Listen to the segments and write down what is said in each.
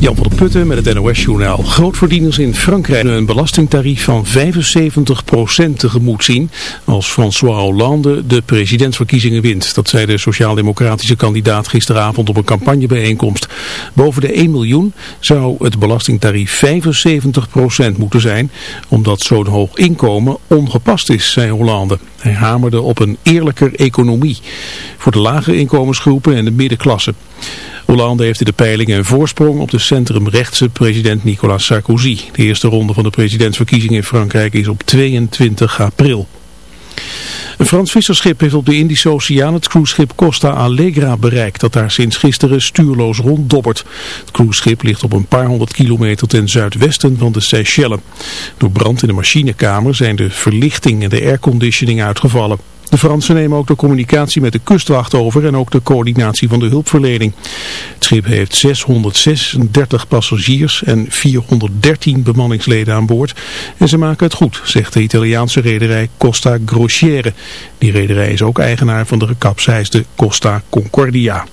Jan van der Putten met het NOS-journaal. Grootverdieners in Frankrijk een belastingtarief van 75% tegemoet zien als François Hollande de presidentsverkiezingen wint. Dat zei de sociaal-democratische kandidaat gisteravond op een campagnebijeenkomst. Boven de 1 miljoen zou het belastingtarief 75% moeten zijn, omdat zo'n hoog inkomen ongepast is, zei Hollande. Hij hamerde op een eerlijker economie voor de lage inkomensgroepen en de middenklasse. Hollande heeft in de peilingen een voorsprong op de centrumrechtse president Nicolas Sarkozy. De eerste ronde van de presidentsverkiezingen in Frankrijk is op 22 april. Een Frans visserschip heeft op de Indische Oceaan het cruiseschip Costa Allegra bereikt, dat daar sinds gisteren stuurloos ronddobbert. Het cruiseschip ligt op een paar honderd kilometer ten zuidwesten van de Seychelles. Door brand in de machinekamer zijn de verlichting en de airconditioning uitgevallen. De Fransen nemen ook de communicatie met de kustwacht over en ook de coördinatie van de hulpverlening. Het schip heeft 636 passagiers en 413 bemanningsleden aan boord. En ze maken het goed, zegt de Italiaanse rederij Costa Crociere. Die rederij is ook eigenaar van de gekapseisde Costa Concordia.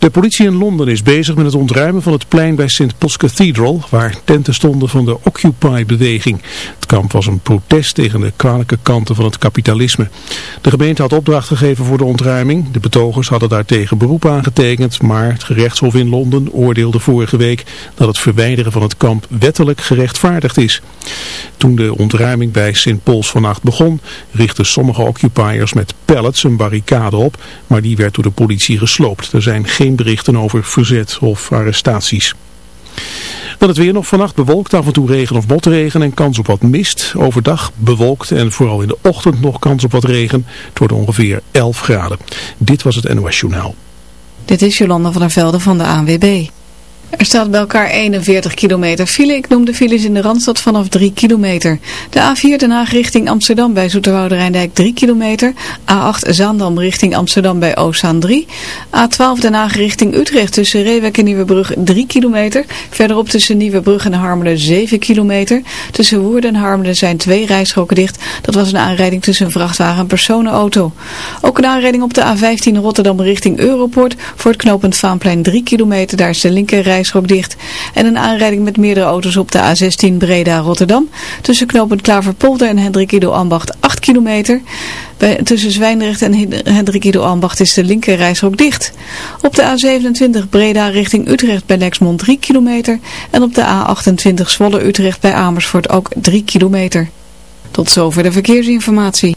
De politie in Londen is bezig met het ontruimen van het plein bij St. Paul's Cathedral, waar tenten stonden van de Occupy-beweging. Kamp was een protest tegen de kwalijke kanten van het kapitalisme. De gemeente had opdracht gegeven voor de ontruiming. De betogers hadden daartegen beroep aangetekend, maar het gerechtshof in Londen oordeelde vorige week dat het verwijderen van het kamp wettelijk gerechtvaardigd is. Toen de ontruiming bij St. Paul's vannacht begon, richtten sommige occupiers met pallets een barricade op, maar die werd door de politie gesloopt. Er zijn geen berichten over verzet of arrestaties. Dan het weer nog vannacht bewolkt, af en toe regen of motregen en kans op wat mist. Overdag bewolkt en vooral in de ochtend nog kans op wat regen. Het wordt ongeveer 11 graden. Dit was het NOS Journaal. Dit is Jolanda van der Velde van de ANWB. Er staat bij elkaar 41 kilometer file. Ik noem de files in de Randstad vanaf 3 kilometer. De A4 Den Haag richting Amsterdam bij Zoeterwoude Rijndijk 3 kilometer. A8 Zaandam richting Amsterdam bij Oostzaan 3. A12 Den Haag richting Utrecht tussen Reewek en Nieuwebrug 3 kilometer. Verderop tussen Nieuwebrug en Harmelen 7 kilometer. Tussen Woerden en Harmelen zijn twee rijstroken dicht. Dat was een aanrijding tussen een vrachtwagen en personenauto. Ook een aanrijding op de A15 Rotterdam richting Europort. Voor het knooppunt Vaanplein 3 kilometer. Daar is de linker rijstrook dicht. En een aanrijding met meerdere auto's op de A16 Breda-Rotterdam. Tussen knooppunt Klaverpolder en Hendrik Ido Ambacht 8 kilometer. Bij, tussen Zwijndrecht en Hendrik Ido Ambacht is de linker rijstrook dicht. Op de A27 Breda richting Utrecht bij Lexmond 3 kilometer. En op de A28 Zwolle-Utrecht bij Amersfoort ook 3 kilometer. Tot zover de verkeersinformatie.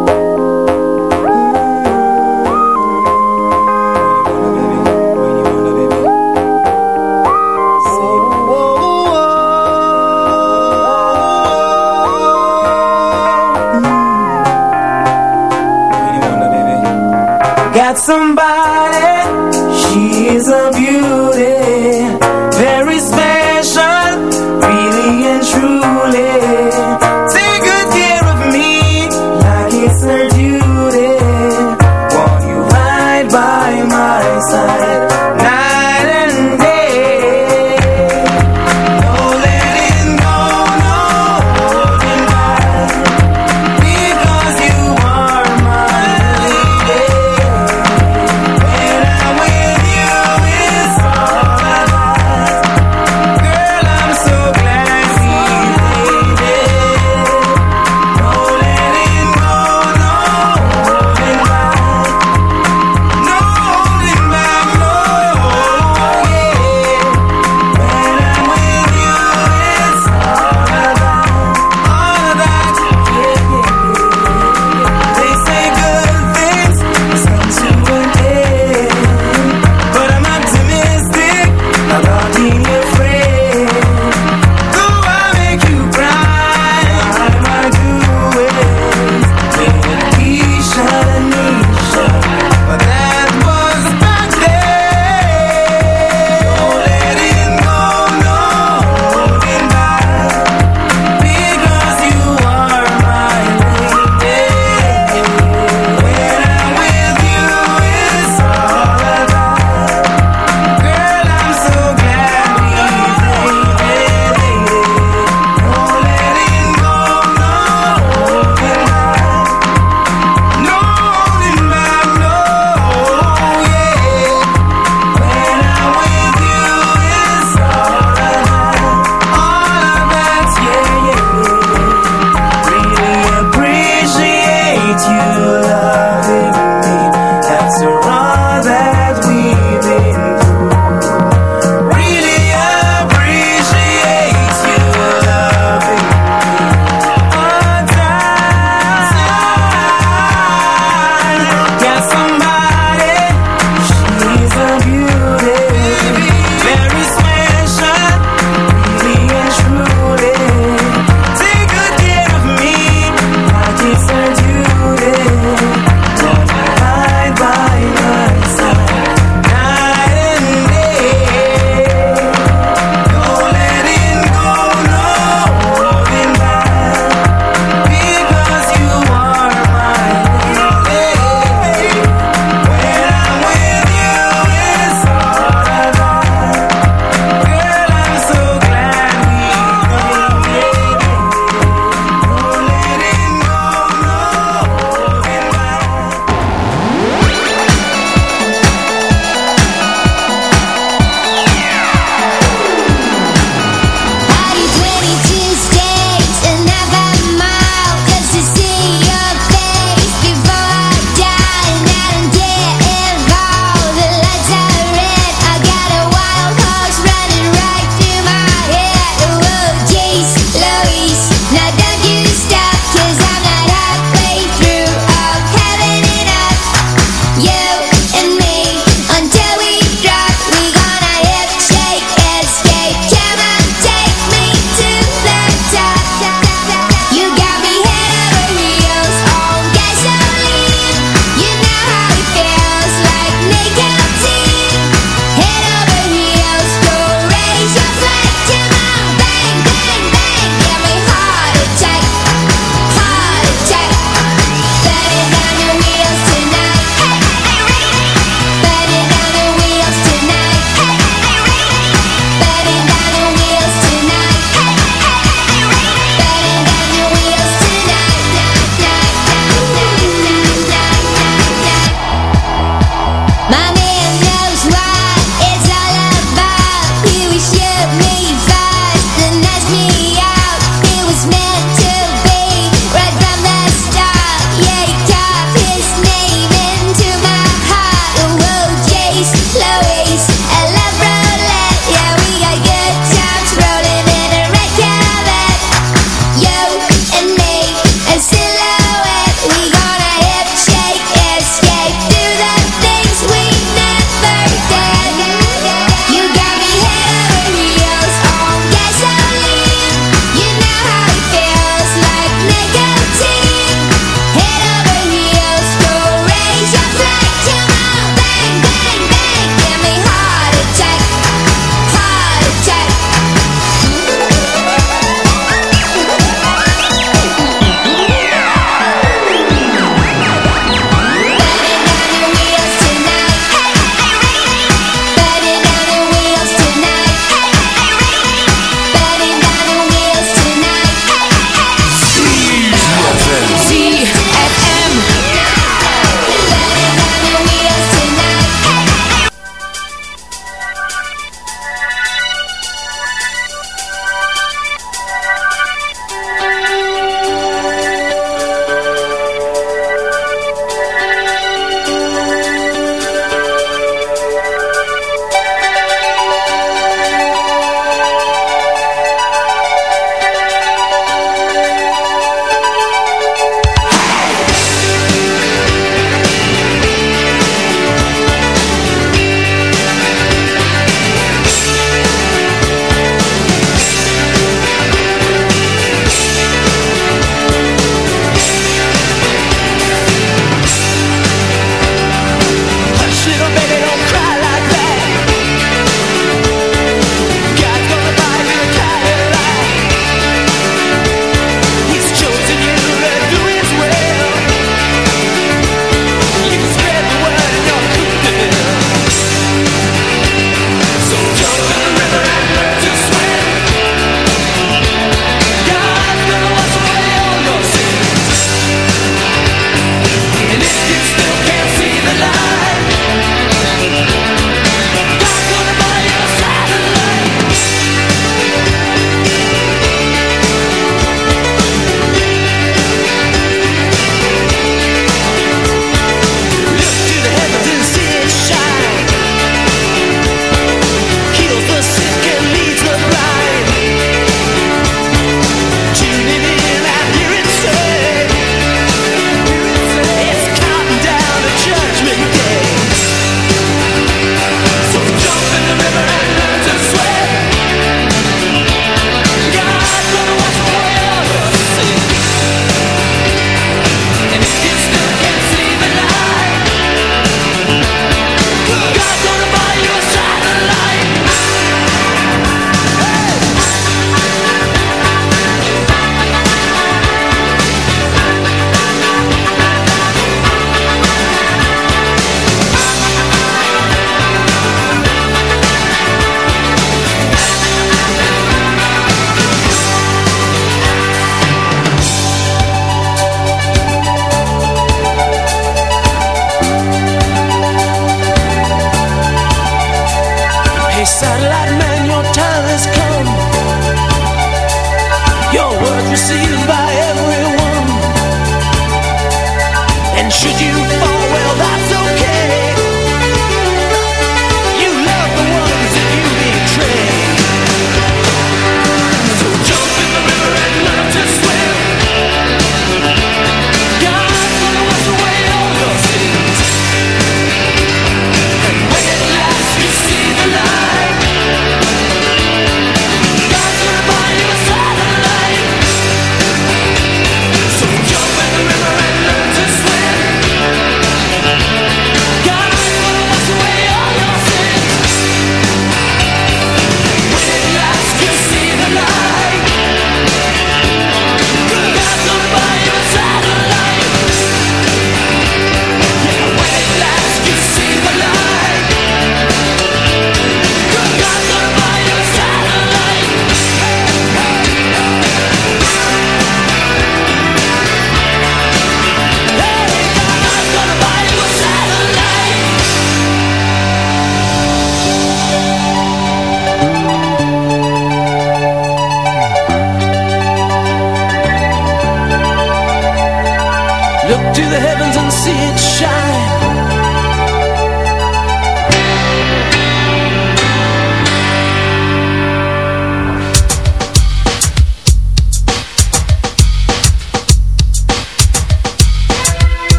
Somebody,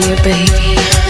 be baby.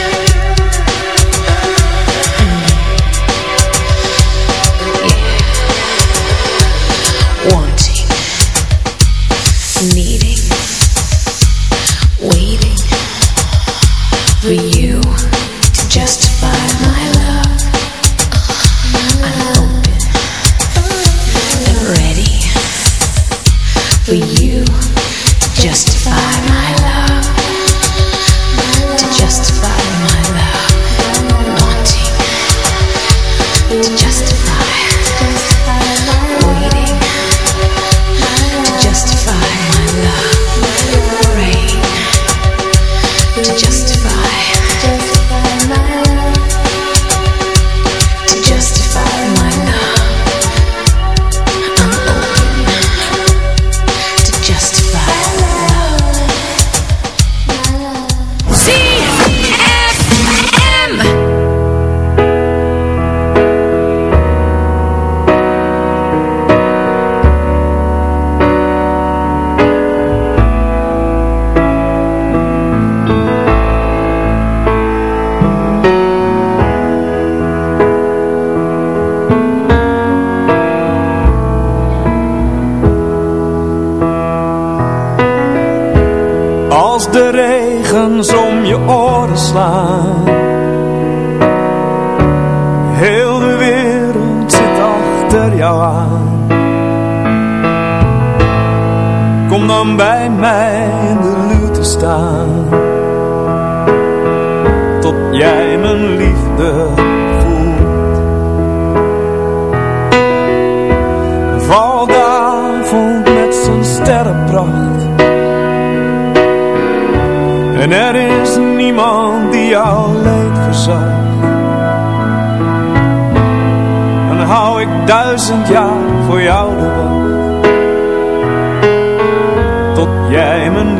Er is niemand die jou leed verzacht Dan hou ik duizend jaar voor jou de wacht. Tot jij mijn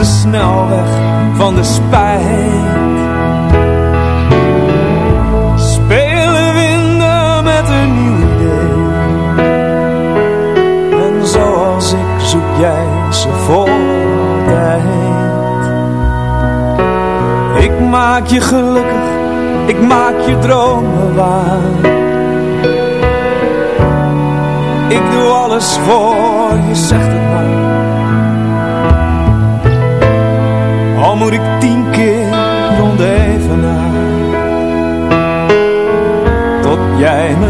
de snelweg van de spijt. Spelen winden met een nieuw idee. En zoals ik zoek jij ze voor altijd Ik maak je gelukkig, ik maak je dromen waar. Ik doe alles voor je, zegt het ik tien keer rond even naar. Tot jij mijn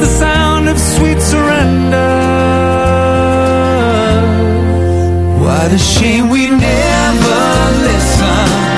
the sound? of sweet surrender What a shame we never listened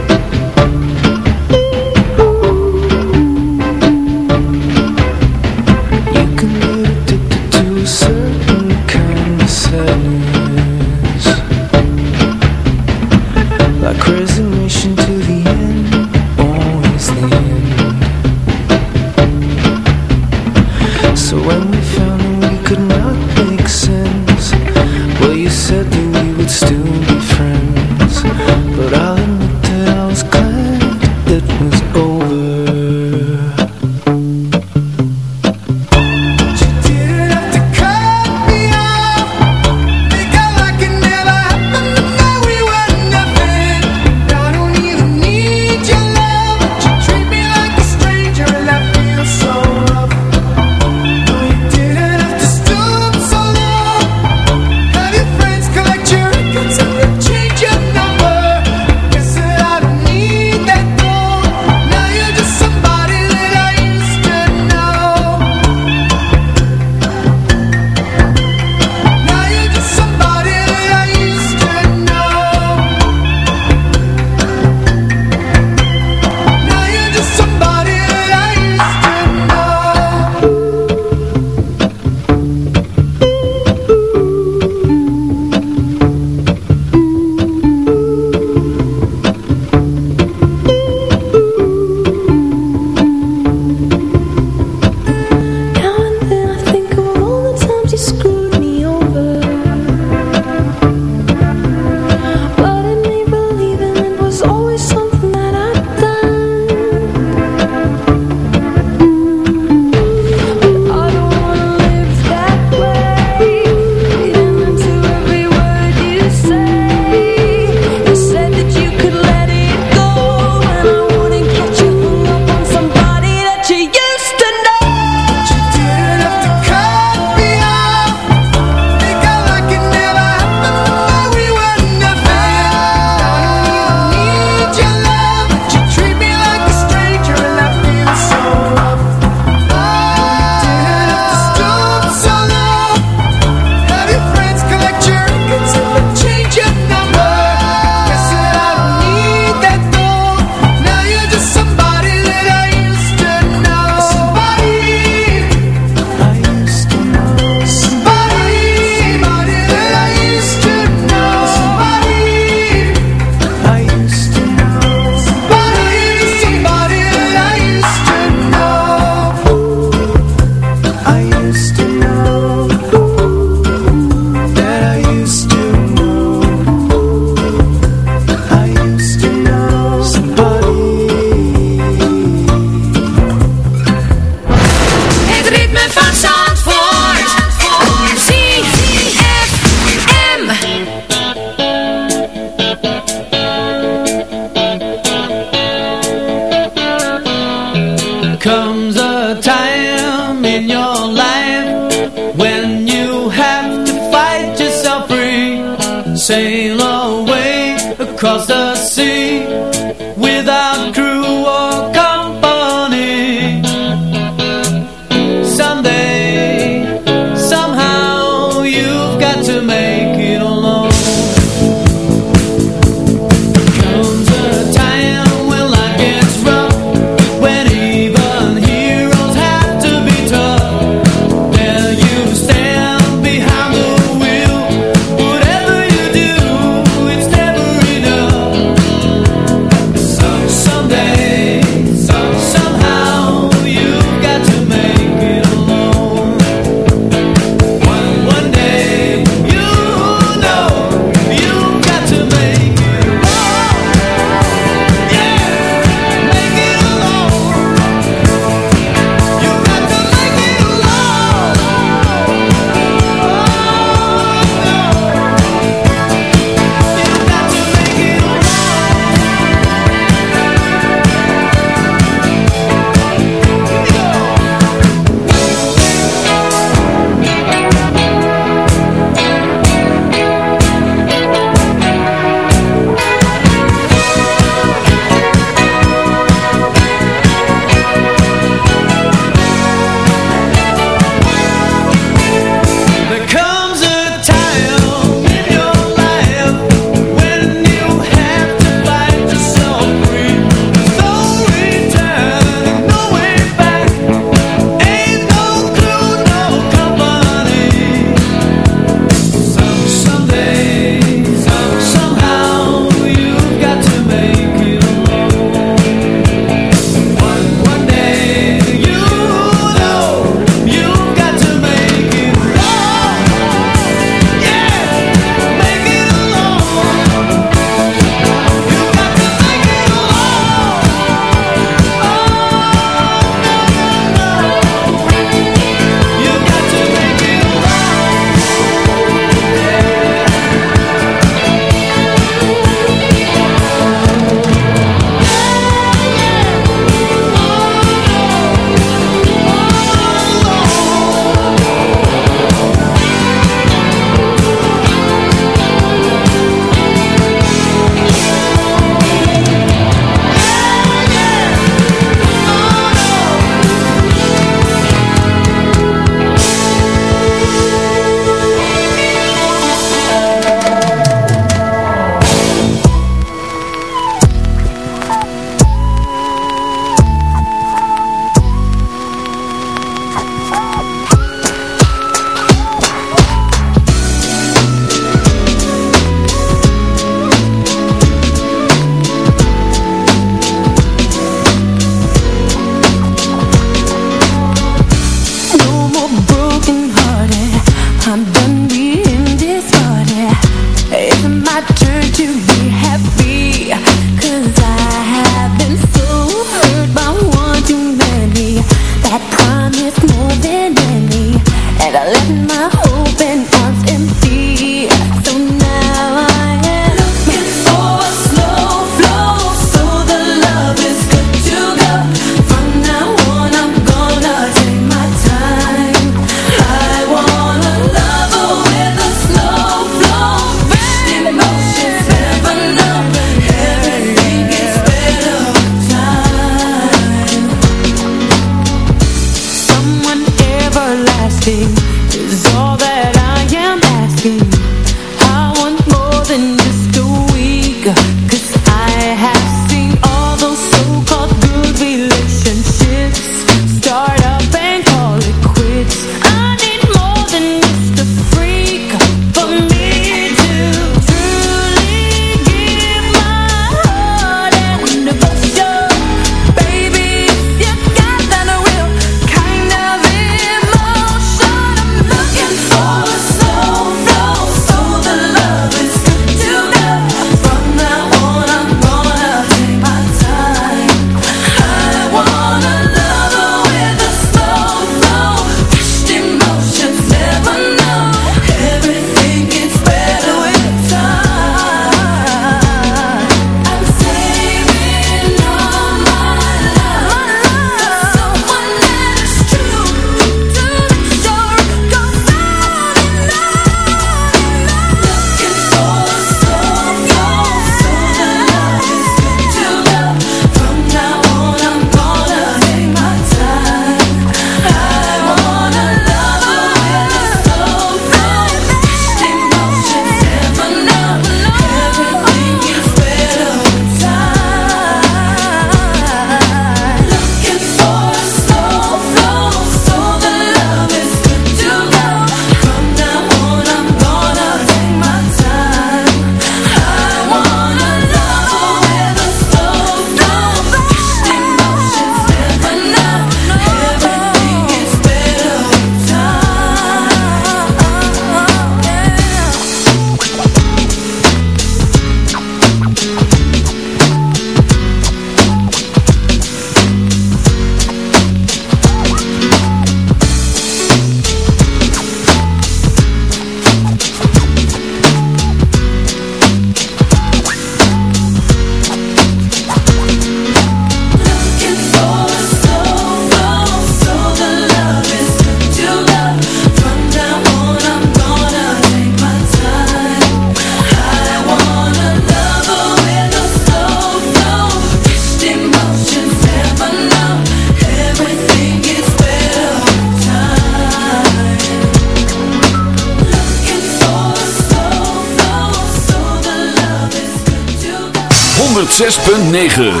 106.9